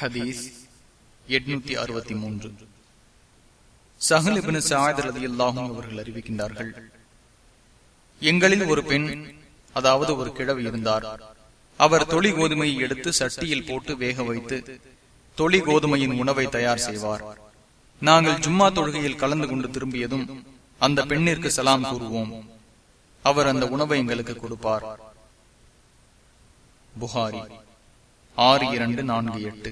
ஹதீஸ் எட்நூத்தி அறுபத்தி மூன்று. சஹலிபின் சாயத் ரதி அல்லாஹும் அவர்கள் அறிவிக்கின்றார்கள் எங்களில் ஒரு பெண் அதாவது ஒரு கிழவு இருந்தார். அவர் தொழி கோதுமையை எடுத்து சட்டியில் போட்டு வேக வைத்து தொழி கோதுமையின் உணவை தயார் செய்வார். நாங்கள் ஜும்மா தொழுகையில் கலந்து கொண்டு திரும்பியதும் அந்த பெண்ணிற்கு சலாம் கூறுவோம். அவர் அந்த உணவை எங்களுக்கு கொடுப்பார். புகாரி. ஆறு இரண்டு நான்கு எட்டு.